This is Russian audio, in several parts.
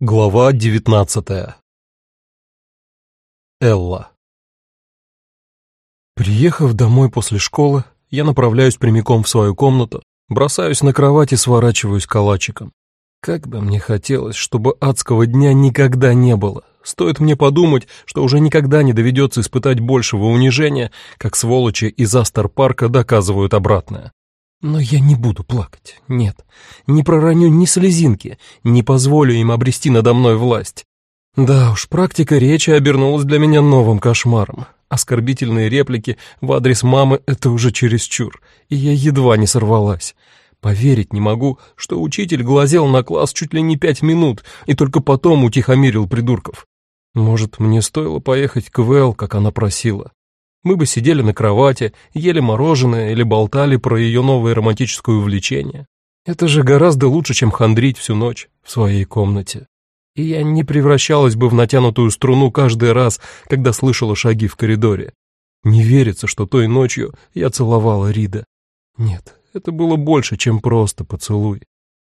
Глава девятнадцатая. Элла. Приехав домой после школы, я направляюсь прямиком в свою комнату, бросаюсь на кровать и сворачиваюсь калачиком. Как бы мне хотелось, чтобы адского дня никогда не было. Стоит мне подумать, что уже никогда не доведется испытать большего унижения, как сволочи из Астер-парка доказывают обратное. Но я не буду плакать, нет, не пророню ни слезинки, не позволю им обрести надо мной власть. Да уж, практика речи обернулась для меня новым кошмаром. Оскорбительные реплики в адрес мамы — это уже чересчур, и я едва не сорвалась. Поверить не могу, что учитель глазел на класс чуть ли не пять минут и только потом утихомирил придурков. Может, мне стоило поехать к Вэл, как она просила. Мы бы сидели на кровати, ели мороженое или болтали про ее новое романтическое увлечение. Это же гораздо лучше, чем хандрить всю ночь в своей комнате. И я не превращалась бы в натянутую струну каждый раз, когда слышала шаги в коридоре. Не верится, что той ночью я целовала Рида. Нет, это было больше, чем просто поцелуй.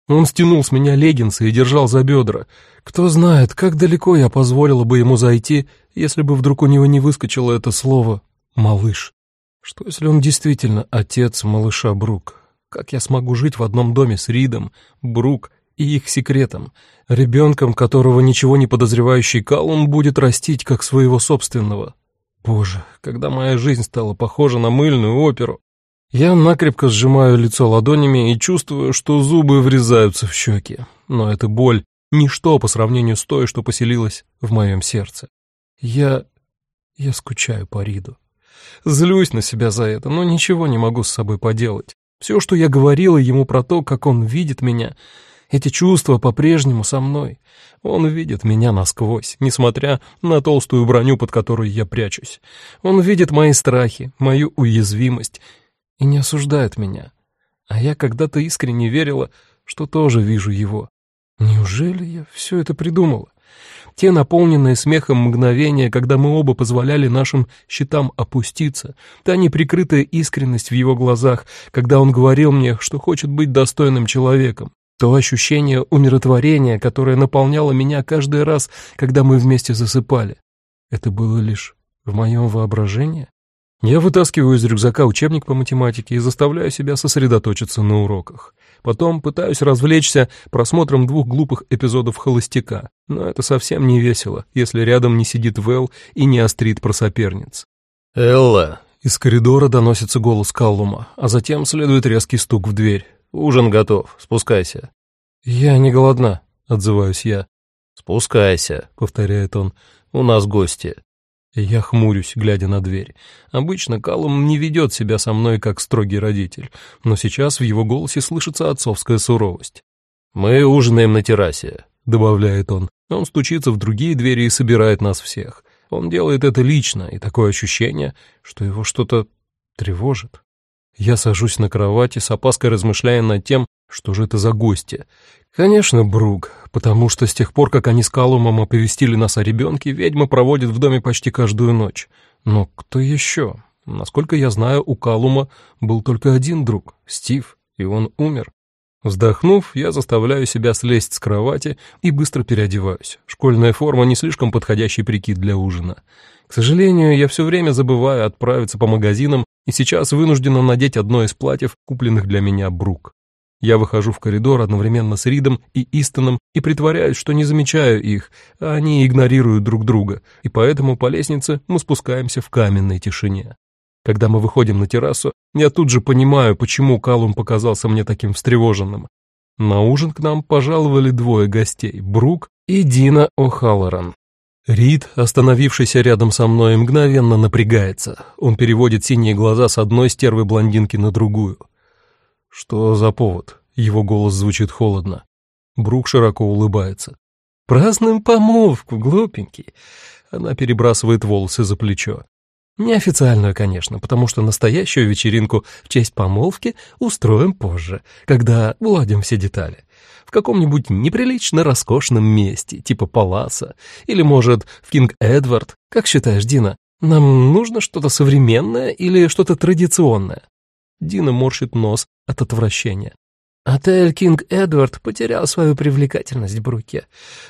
Он стянул с меня леггинсы и держал за бедра. Кто знает, как далеко я позволила бы ему зайти, если бы вдруг у него не выскочило это слово малыш. Что если он действительно отец малыша Брук? Как я смогу жить в одном доме с Ридом, Брук и их секретом, ребенком, которого ничего не подозревающий Калум будет растить как своего собственного? Боже, когда моя жизнь стала похожа на мыльную оперу, я накрепко сжимаю лицо ладонями и чувствую, что зубы врезаются в щеки. Но эта боль — ничто по сравнению с той, что поселилась в моем сердце. Я... я скучаю по Риду. Злюсь на себя за это, но ничего не могу с собой поделать. Все, что я говорила ему про то, как он видит меня, эти чувства по-прежнему со мной. Он видит меня насквозь, несмотря на толстую броню, под которой я прячусь. Он видит мои страхи, мою уязвимость и не осуждает меня. А я когда-то искренне верила, что тоже вижу его. Неужели я все это придумала? Те наполненные смехом мгновения, когда мы оба позволяли нашим щитам опуститься, та неприкрытая искренность в его глазах, когда он говорил мне, что хочет быть достойным человеком, то ощущение умиротворения, которое наполняло меня каждый раз, когда мы вместе засыпали. Это было лишь в моем воображении? Я вытаскиваю из рюкзака учебник по математике и заставляю себя сосредоточиться на уроках. Потом пытаюсь развлечься просмотром двух глупых эпизодов «Холостяка», но это совсем не весело, если рядом не сидит Вэл и не острит про соперниц. «Элла!» Из коридора доносится голос Каллума, а затем следует резкий стук в дверь. «Ужин готов, спускайся». «Я не голодна», — отзываюсь я. «Спускайся», — повторяет он, — «у нас гости». Я хмурюсь, глядя на дверь. Обычно Калум не ведет себя со мной как строгий родитель, но сейчас в его голосе слышится отцовская суровость. «Мы ужинаем на террасе», — добавляет он. Он стучится в другие двери и собирает нас всех. Он делает это лично, и такое ощущение, что его что-то тревожит. Я сажусь на кровати, с опаской размышляя над тем, что же это за гости. Конечно, Брук, потому что с тех пор, как они с Калумом оповестили нас о ребенке, ведьма проводит в доме почти каждую ночь. Но кто еще? Насколько я знаю, у Калума был только один друг — Стив, и он умер. Вздохнув, я заставляю себя слезть с кровати и быстро переодеваюсь. Школьная форма не слишком подходящий прикид для ужина. К сожалению, я все время забываю отправиться по магазинам и сейчас вынуждена надеть одно из платьев, купленных для меня Брук. Я выхожу в коридор одновременно с Ридом и Истоном и притворяюсь, что не замечаю их, а они игнорируют друг друга, и поэтому по лестнице мы спускаемся в каменной тишине. Когда мы выходим на террасу, я тут же понимаю, почему Калум показался мне таким встревоженным. На ужин к нам пожаловали двое гостей — Брук и Дина О'Халлоран. Рид, остановившийся рядом со мной, мгновенно напрягается. Он переводит синие глаза с одной стервы блондинки на другую. «Что за повод?» Его голос звучит холодно. Брук широко улыбается. «Празднуем помолвку, глупенький!» Она перебрасывает волосы за плечо. Неофициальную, конечно, потому что настоящую вечеринку в честь помолвки устроим позже, когда уладим все детали. В каком-нибудь неприлично роскошном месте, типа Паласа, или, может, в Кинг Эдвард. Как считаешь, Дина, нам нужно что-то современное или что-то традиционное? Дина морщит нос от отвращения. Отель «Кинг Эдвард» потерял свою привлекательность в Бруке.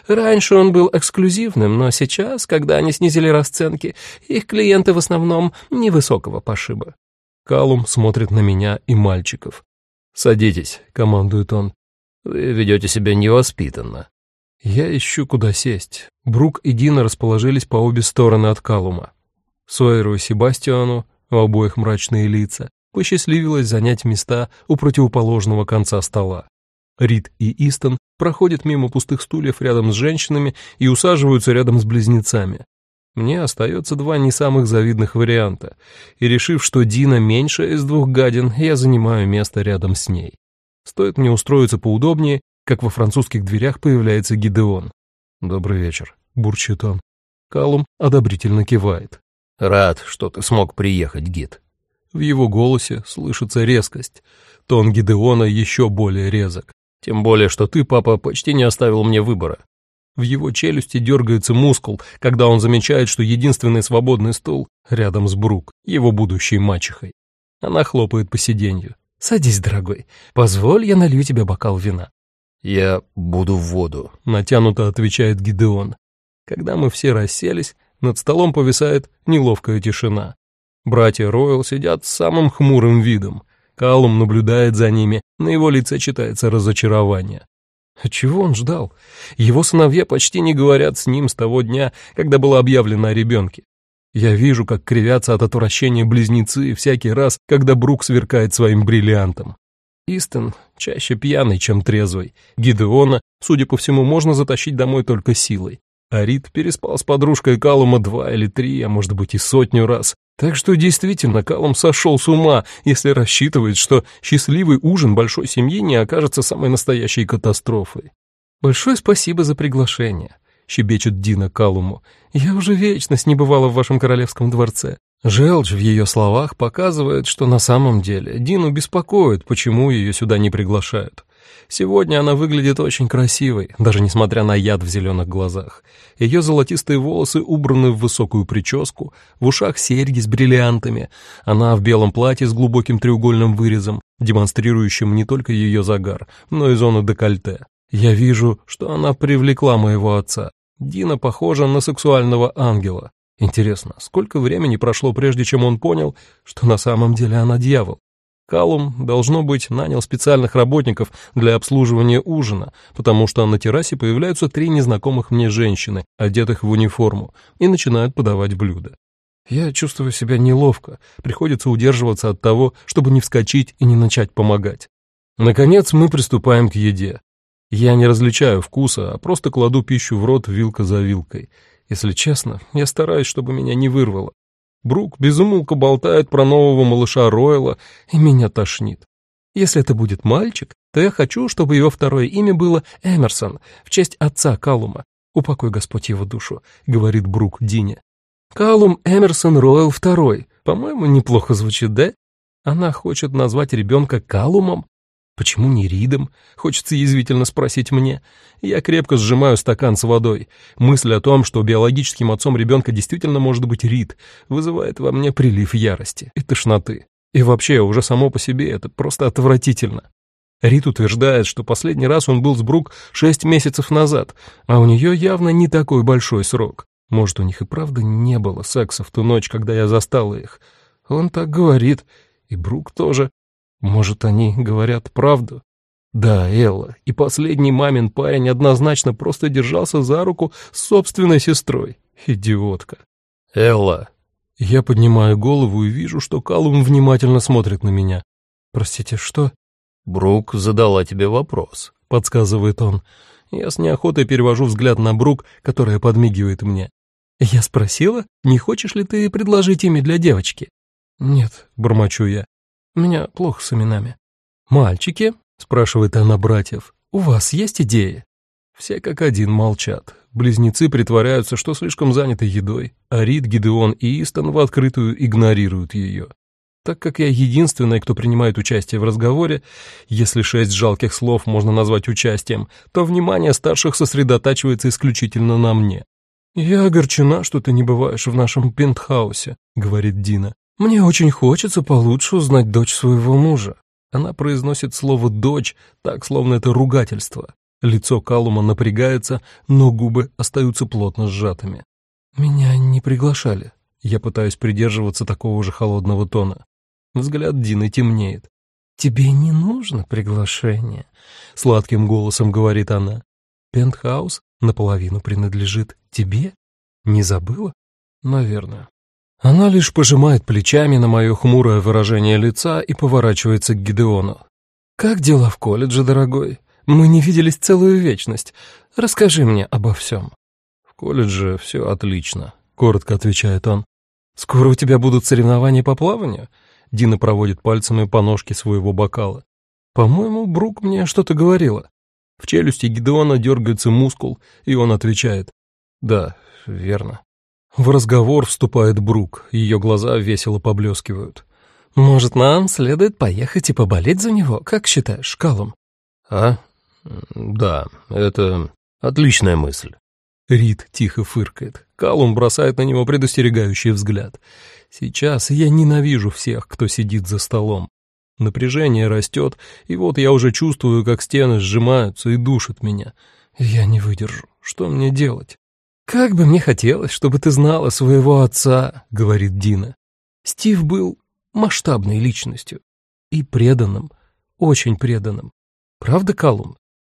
Раньше он был эксклюзивным, но сейчас, когда они снизили расценки, их клиенты в основном невысокого пошиба. Калум смотрит на меня и мальчиков. «Садитесь», — командует он. «Вы ведете себя невоспитанно». Я ищу, куда сесть. Брук и Дина расположились по обе стороны от Калума. Сойеру и Себастьяну, у обоих мрачные лица, посчастливилось занять места у противоположного конца стола. Рид и Истон проходят мимо пустых стульев рядом с женщинами и усаживаются рядом с близнецами. Мне остается два не самых завидных варианта, и решив, что Дина меньше из двух гадин, я занимаю место рядом с ней. Стоит мне устроиться поудобнее, как во французских дверях появляется Гидеон. «Добрый вечер», — бурчит он. Калум одобрительно кивает. «Рад, что ты смог приехать, гид». В его голосе слышится резкость. Тон Гидеона еще более резок. Тем более, что ты, папа, почти не оставил мне выбора. В его челюсти дергается мускул, когда он замечает, что единственный свободный стул рядом с Брук, его будущей мачехой. Она хлопает по сиденью. «Садись, дорогой. Позволь, я налью тебе бокал вина». «Я буду в воду», — натянуто отвечает Гидеон. Когда мы все расселись, над столом повисает неловкая тишина. Братья Ройл сидят с самым хмурым видом. Калум наблюдает за ними, на его лице читается разочарование. А чего он ждал? Его сыновья почти не говорят с ним с того дня, когда было объявлено о ребенке. Я вижу, как кривятся от отвращения близнецы всякий раз, когда Брук сверкает своим бриллиантом. Истон чаще пьяный, чем трезвый. Гидеона, судя по всему, можно затащить домой только силой. Арит переспал с подружкой Калума два или три, а может быть и сотню раз. Так что действительно Калум сошел с ума, если рассчитывает, что счастливый ужин большой семьи не окажется самой настоящей катастрофой. «Большое спасибо за приглашение», — щебечет Дина Калуму. «Я уже вечность не бывала в вашем королевском дворце». Желчь в ее словах показывает, что на самом деле Дину беспокоит, почему ее сюда не приглашают. Сегодня она выглядит очень красивой, даже несмотря на яд в зеленых глазах. Ее золотистые волосы убраны в высокую прическу, в ушах серьги с бриллиантами. Она в белом платье с глубоким треугольным вырезом, демонстрирующим не только ее загар, но и зону декольте. Я вижу, что она привлекла моего отца. Дина похожа на сексуального ангела. Интересно, сколько времени прошло, прежде чем он понял, что на самом деле она дьявол? Калум, должно быть, нанял специальных работников для обслуживания ужина, потому что на террасе появляются три незнакомых мне женщины, одетых в униформу, и начинают подавать блюда. Я чувствую себя неловко, приходится удерживаться от того, чтобы не вскочить и не начать помогать. Наконец мы приступаем к еде. Я не различаю вкуса, а просто кладу пищу в рот вилка за вилкой. Если честно, я стараюсь, чтобы меня не вырвало. Брук безумолко болтает про нового малыша Ройла, и меня тошнит. Если это будет мальчик, то я хочу, чтобы его второе имя было Эмерсон, в честь отца Калума. Упокой Господь его душу, говорит Брук Дине. Калум Эмерсон Ройл второй. По-моему, неплохо звучит, да? Она хочет назвать ребенка Калумом? Почему не Ридом? Хочется язвительно спросить мне. Я крепко сжимаю стакан с водой. Мысль о том, что биологическим отцом ребенка действительно может быть Рид, вызывает во мне прилив ярости и тошноты. И вообще, уже само по себе это просто отвратительно. Рид утверждает, что последний раз он был с Брук шесть месяцев назад, а у нее явно не такой большой срок. Может, у них и правда не было секса в ту ночь, когда я застала их. Он так говорит, и Брук тоже. Может, они говорят правду? Да, Элла, и последний мамин парень однозначно просто держался за руку с собственной сестрой. Идиотка. Элла. Я поднимаю голову и вижу, что Калум внимательно смотрит на меня. Простите, что? Брук задала тебе вопрос, подсказывает он. Я с неохотой перевожу взгляд на Брук, которая подмигивает мне. Я спросила, не хочешь ли ты предложить имя для девочки? Нет, бормочу я. Меня плохо с именами. «Мальчики?» — спрашивает она братьев. «У вас есть идеи?» Все как один молчат. Близнецы притворяются, что слишком заняты едой, а Рид, Гидеон и Истон в открытую игнорируют ее. Так как я единственный, кто принимает участие в разговоре, если шесть жалких слов можно назвать участием, то внимание старших сосредотачивается исключительно на мне. «Я огорчена, что ты не бываешь в нашем пентхаусе», — говорит Дина. Мне очень хочется получше узнать дочь своего мужа. Она произносит слово «дочь» так, словно это ругательство. Лицо Калума напрягается, но губы остаются плотно сжатыми. «Меня не приглашали». Я пытаюсь придерживаться такого же холодного тона. Взгляд Дины темнеет. «Тебе не нужно приглашение», — сладким голосом говорит она. «Пентхаус наполовину принадлежит тебе? Не забыла?» «Наверное». Она лишь пожимает плечами на мое хмурое выражение лица и поворачивается к Гидеону. «Как дела в колледже, дорогой? Мы не виделись целую вечность. Расскажи мне обо всем». «В колледже все отлично», — коротко отвечает он. «Скоро у тебя будут соревнования по плаванию?» Дина проводит пальцами по ножке своего бокала. «По-моему, Брук мне что-то говорила». В челюсти Гидеона дергается мускул, и он отвечает. «Да, верно». В разговор вступает Брук, ее глаза весело поблескивают. «Может, нам следует поехать и поболеть за него, как считаешь, Калум?» «А? Да, это отличная мысль». Рид тихо фыркает. Калум бросает на него предостерегающий взгляд. Сейчас я ненавижу всех, кто сидит за столом. Напряжение растет, и вот я уже чувствую, как стены сжимаются и душат меня. Я не выдержу. Что мне делать? «Как бы мне хотелось, чтобы ты знала своего отца», — говорит Дина. Стив был масштабной личностью и преданным, очень преданным. Правда, Калум?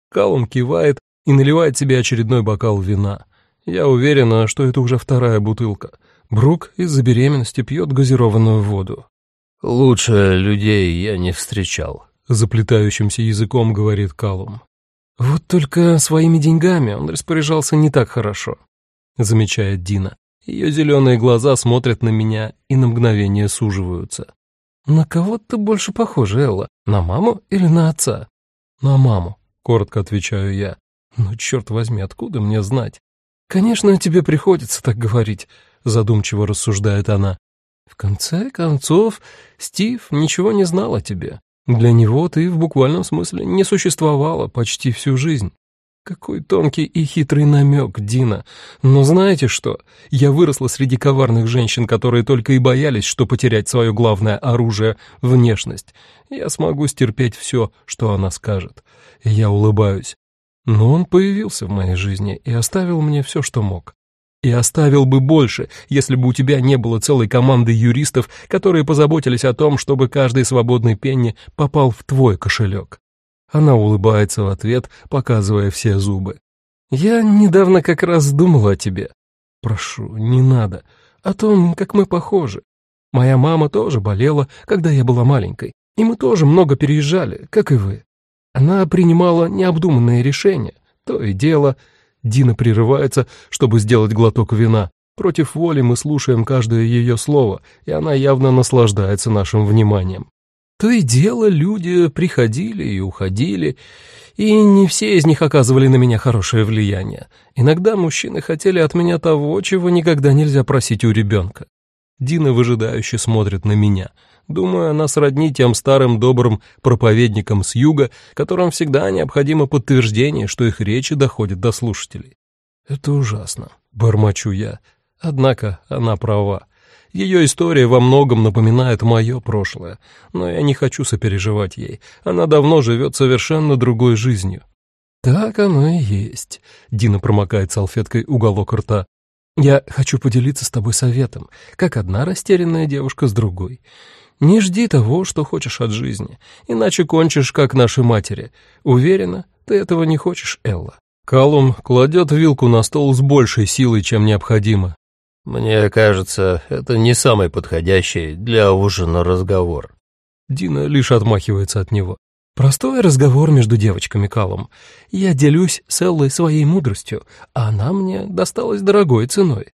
Калум кивает и наливает себе очередной бокал вина. Я уверена, что это уже вторая бутылка. Брук из-за беременности пьет газированную воду. «Лучше людей я не встречал», — заплетающимся языком говорит Калум. «Вот только своими деньгами он распоряжался не так хорошо. — замечает Дина. Ее зеленые глаза смотрят на меня и на мгновение суживаются. «На кого ты больше похожа, Элла? На маму или на отца?» «На маму», — коротко отвечаю я. «Ну, черт возьми, откуда мне знать?» «Конечно, тебе приходится так говорить», — задумчиво рассуждает она. «В конце концов, Стив ничего не знал о тебе. Для него ты в буквальном смысле не существовала почти всю жизнь. Какой тонкий и хитрый намек, Дина. Но знаете что? Я выросла среди коварных женщин, которые только и боялись, что потерять свое главное оружие — внешность. Я смогу стерпеть все, что она скажет. я улыбаюсь. Но он появился в моей жизни и оставил мне все, что мог. И оставил бы больше, если бы у тебя не было целой команды юристов, которые позаботились о том, чтобы каждый свободный пенни попал в твой кошелек. Она улыбается в ответ, показывая все зубы. «Я недавно как раз думала о тебе. Прошу, не надо. О том, как мы похожи. Моя мама тоже болела, когда я была маленькой, и мы тоже много переезжали, как и вы. Она принимала необдуманные решения. То и дело...» Дина прерывается, чтобы сделать глоток вина. Против воли мы слушаем каждое ее слово, и она явно наслаждается нашим вниманием. То и дело люди приходили и уходили, и не все из них оказывали на меня хорошее влияние. Иногда мужчины хотели от меня того, чего никогда нельзя просить у ребенка. Дина выжидающе смотрит на меня. Думаю, она сродни тем старым добрым проповедникам с юга, которым всегда необходимо подтверждение, что их речи доходят до слушателей. Это ужасно, бормочу я. Однако она права. Ее история во многом напоминает мое прошлое, но я не хочу сопереживать ей. Она давно живет совершенно другой жизнью. «Так оно и есть», — Дина промокает салфеткой уголок рта. «Я хочу поделиться с тобой советом, как одна растерянная девушка с другой. Не жди того, что хочешь от жизни, иначе кончишь, как наши матери. Уверена, ты этого не хочешь, Элла». Калум кладет вилку на стол с большей силой, чем необходимо, «Мне кажется, это не самый подходящий для ужина разговор». Дина лишь отмахивается от него. «Простой разговор между девочками, Калом. Я делюсь с Эллой своей мудростью, а она мне досталась дорогой ценой».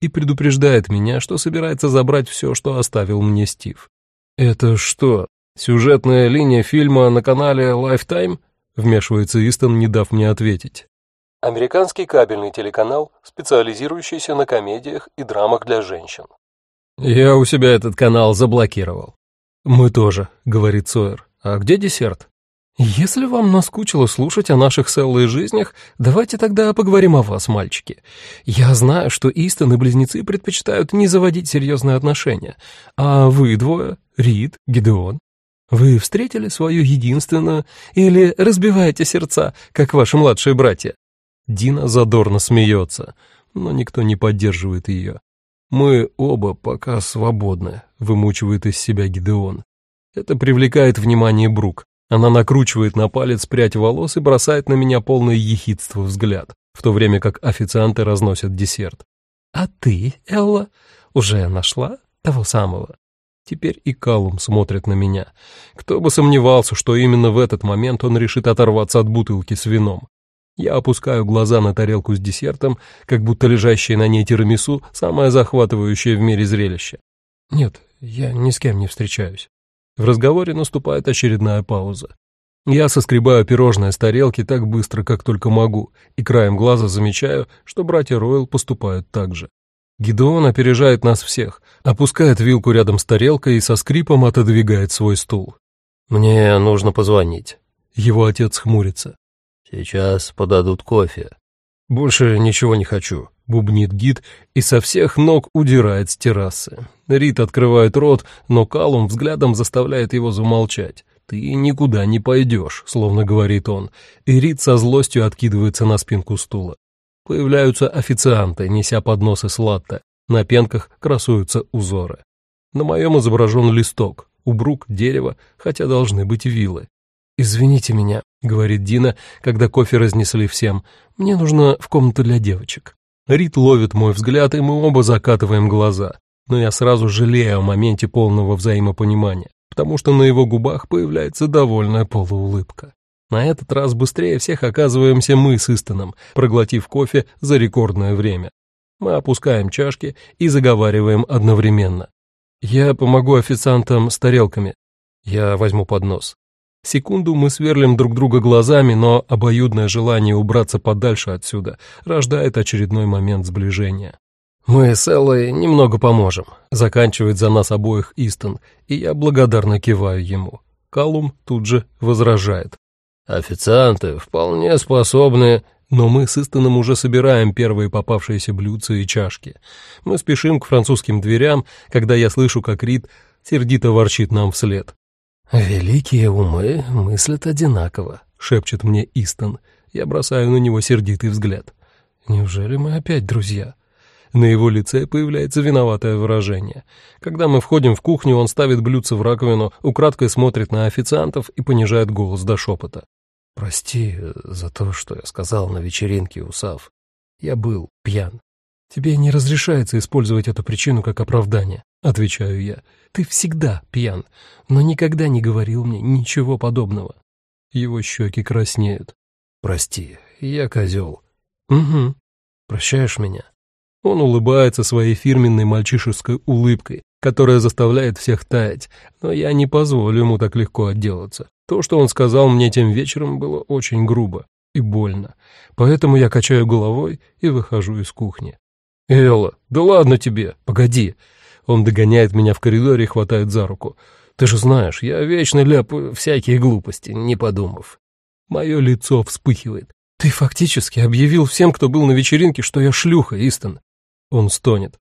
И предупреждает меня, что собирается забрать все, что оставил мне Стив. «Это что, сюжетная линия фильма на канале Lifetime?» Вмешивается Истон, не дав мне ответить. Американский кабельный телеканал, специализирующийся на комедиях и драмах для женщин. «Я у себя этот канал заблокировал». «Мы тоже», — говорит Сойер. «А где десерт?» «Если вам наскучило слушать о наших с жизнях, давайте тогда поговорим о вас, мальчики. Я знаю, что Истон и близнецы предпочитают не заводить серьезные отношения. А вы двое, Рид, Гидеон, Вы встретили свою единственную или разбиваете сердца, как ваши младшие братья?» Дина задорно смеется, но никто не поддерживает ее. «Мы оба пока свободны», — вымучивает из себя Гидеон. Это привлекает внимание Брук. Она накручивает на палец прядь волос и бросает на меня полное ехидство взгляд, в то время как официанты разносят десерт. «А ты, Элла, уже нашла того самого?» Теперь и Калум смотрит на меня. Кто бы сомневался, что именно в этот момент он решит оторваться от бутылки с вином. Я опускаю глаза на тарелку с десертом, как будто лежащее на ней тирамису — самое захватывающее в мире зрелище. Нет, я ни с кем не встречаюсь. В разговоре наступает очередная пауза. Я соскребаю пирожное с тарелки так быстро, как только могу, и краем глаза замечаю, что братья Ройл поступают так же. Гидеон опережает нас всех, опускает вилку рядом с тарелкой и со скрипом отодвигает свой стул. «Мне нужно позвонить». Его отец хмурится. «Сейчас подадут кофе». «Больше ничего не хочу», — бубнит гид и со всех ног удирает с террасы. Рит открывает рот, но Калум взглядом заставляет его замолчать. «Ты никуда не пойдешь», — словно говорит он, и Рит со злостью откидывается на спинку стула. Появляются официанты, неся подносы с латте. На пенках красуются узоры. На моем изображен листок, у Брук дерево, хотя должны быть вилы. «Извините меня», — говорит Дина, когда кофе разнесли всем. «Мне нужно в комнату для девочек». Рит ловит мой взгляд, и мы оба закатываем глаза. Но я сразу жалею о моменте полного взаимопонимания, потому что на его губах появляется довольная полуулыбка. На этот раз быстрее всех оказываемся мы с Истоном, проглотив кофе за рекордное время. Мы опускаем чашки и заговариваем одновременно. Я помогу официантам с тарелками. Я возьму поднос. Секунду мы сверлим друг друга глазами, но обоюдное желание убраться подальше отсюда рождает очередной момент сближения. Мы с Эллой немного поможем, заканчивает за нас обоих Истон, и я благодарно киваю ему. Калум тут же возражает. Официанты вполне способны... Но мы с Истоном уже собираем первые попавшиеся блюдца и чашки. Мы спешим к французским дверям, когда я слышу, как Рид сердито ворчит нам вслед. «Великие умы мыслят одинаково», — шепчет мне Истон. Я бросаю на него сердитый взгляд. «Неужели мы опять друзья?» На его лице появляется виноватое выражение. Когда мы входим в кухню, он ставит блюдце в раковину, украдкой смотрит на официантов и понижает голос до шепота. Прости за то, что я сказал на вечеринке, Усав. Я был пьян. Тебе не разрешается использовать эту причину как оправдание, отвечаю я. Ты всегда пьян, но никогда не говорил мне ничего подобного. Его щеки краснеют. Прости, я козел. Угу. Прощаешь меня? Он улыбается своей фирменной мальчишеской улыбкой, которая заставляет всех таять, но я не позволю ему так легко отделаться. То, что он сказал мне тем вечером, было очень грубо и больно, поэтому я качаю головой и выхожу из кухни. «Элла, да ладно тебе, погоди!» Он догоняет меня в коридоре и хватает за руку. «Ты же знаешь, я вечно ляпаю всякие глупости, не подумав». Мое лицо вспыхивает. «Ты фактически объявил всем, кто был на вечеринке, что я шлюха, Истон». Он стонет.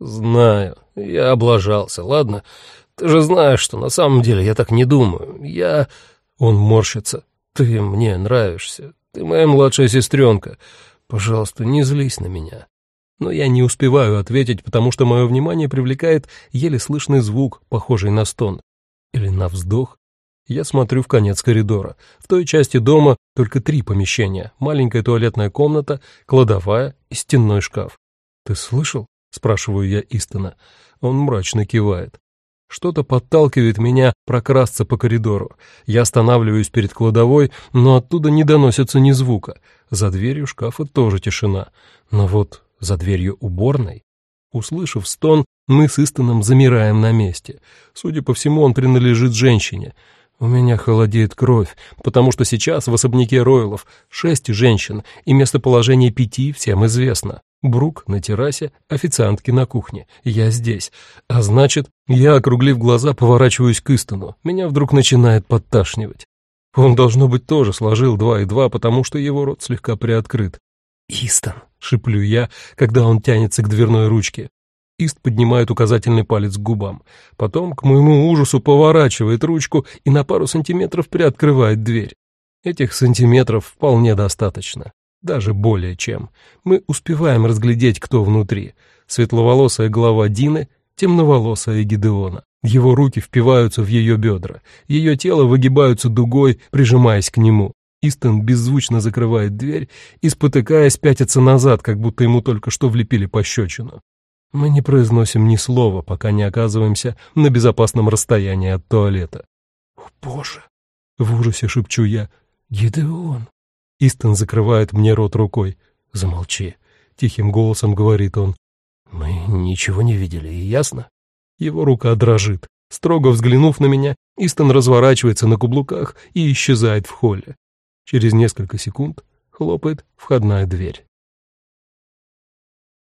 «Знаю, я облажался, ладно? Ты же знаешь, что на самом деле я так не думаю. Я...» Он морщится. «Ты мне нравишься. Ты моя младшая сестренка. Пожалуйста, не злись на меня». Но я не успеваю ответить, потому что мое внимание привлекает еле слышный звук, похожий на стон. Или на вздох. Я смотрю в конец коридора. В той части дома только три помещения. Маленькая туалетная комната, кладовая и стенной шкаф. «Ты слышал?» — спрашиваю я Истона. Он мрачно кивает. Что-то подталкивает меня прокрасться по коридору. Я останавливаюсь перед кладовой, но оттуда не доносится ни звука. За дверью шкафа тоже тишина. Но вот за дверью уборной... Услышав стон, мы с Истоном замираем на месте. Судя по всему, он принадлежит женщине. У меня холодеет кровь, потому что сейчас в особняке Ройлов шесть женщин, и местоположение пяти всем известно. Брук на террасе, официантки на кухне. Я здесь. А значит, я, округлив глаза, поворачиваюсь к Истону. Меня вдруг начинает подташнивать. Он, должно быть, тоже сложил два и два, потому что его рот слегка приоткрыт. «Истон», — шиплю я, когда он тянется к дверной ручке. Ист поднимает указательный палец к губам. Потом, к моему ужасу, поворачивает ручку и на пару сантиметров приоткрывает дверь. Этих сантиметров вполне достаточно. Даже более чем. Мы успеваем разглядеть, кто внутри. Светловолосая голова Дины, темноволосая Гидеона. Его руки впиваются в ее бедра. Ее тело выгибаются дугой, прижимаясь к нему. Истон беззвучно закрывает дверь и, спотыкаясь, пятится назад, как будто ему только что влепили пощечину. Мы не произносим ни слова, пока не оказываемся на безопасном расстоянии от туалета. «О, Боже!» — в ужасе шепчу я. «Гидеон!» Истон закрывает мне рот рукой. «Замолчи!» — тихим голосом говорит он. «Мы ничего не видели, ясно?» Его рука дрожит. Строго взглянув на меня, Истон разворачивается на каблуках и исчезает в холле. Через несколько секунд хлопает входная дверь.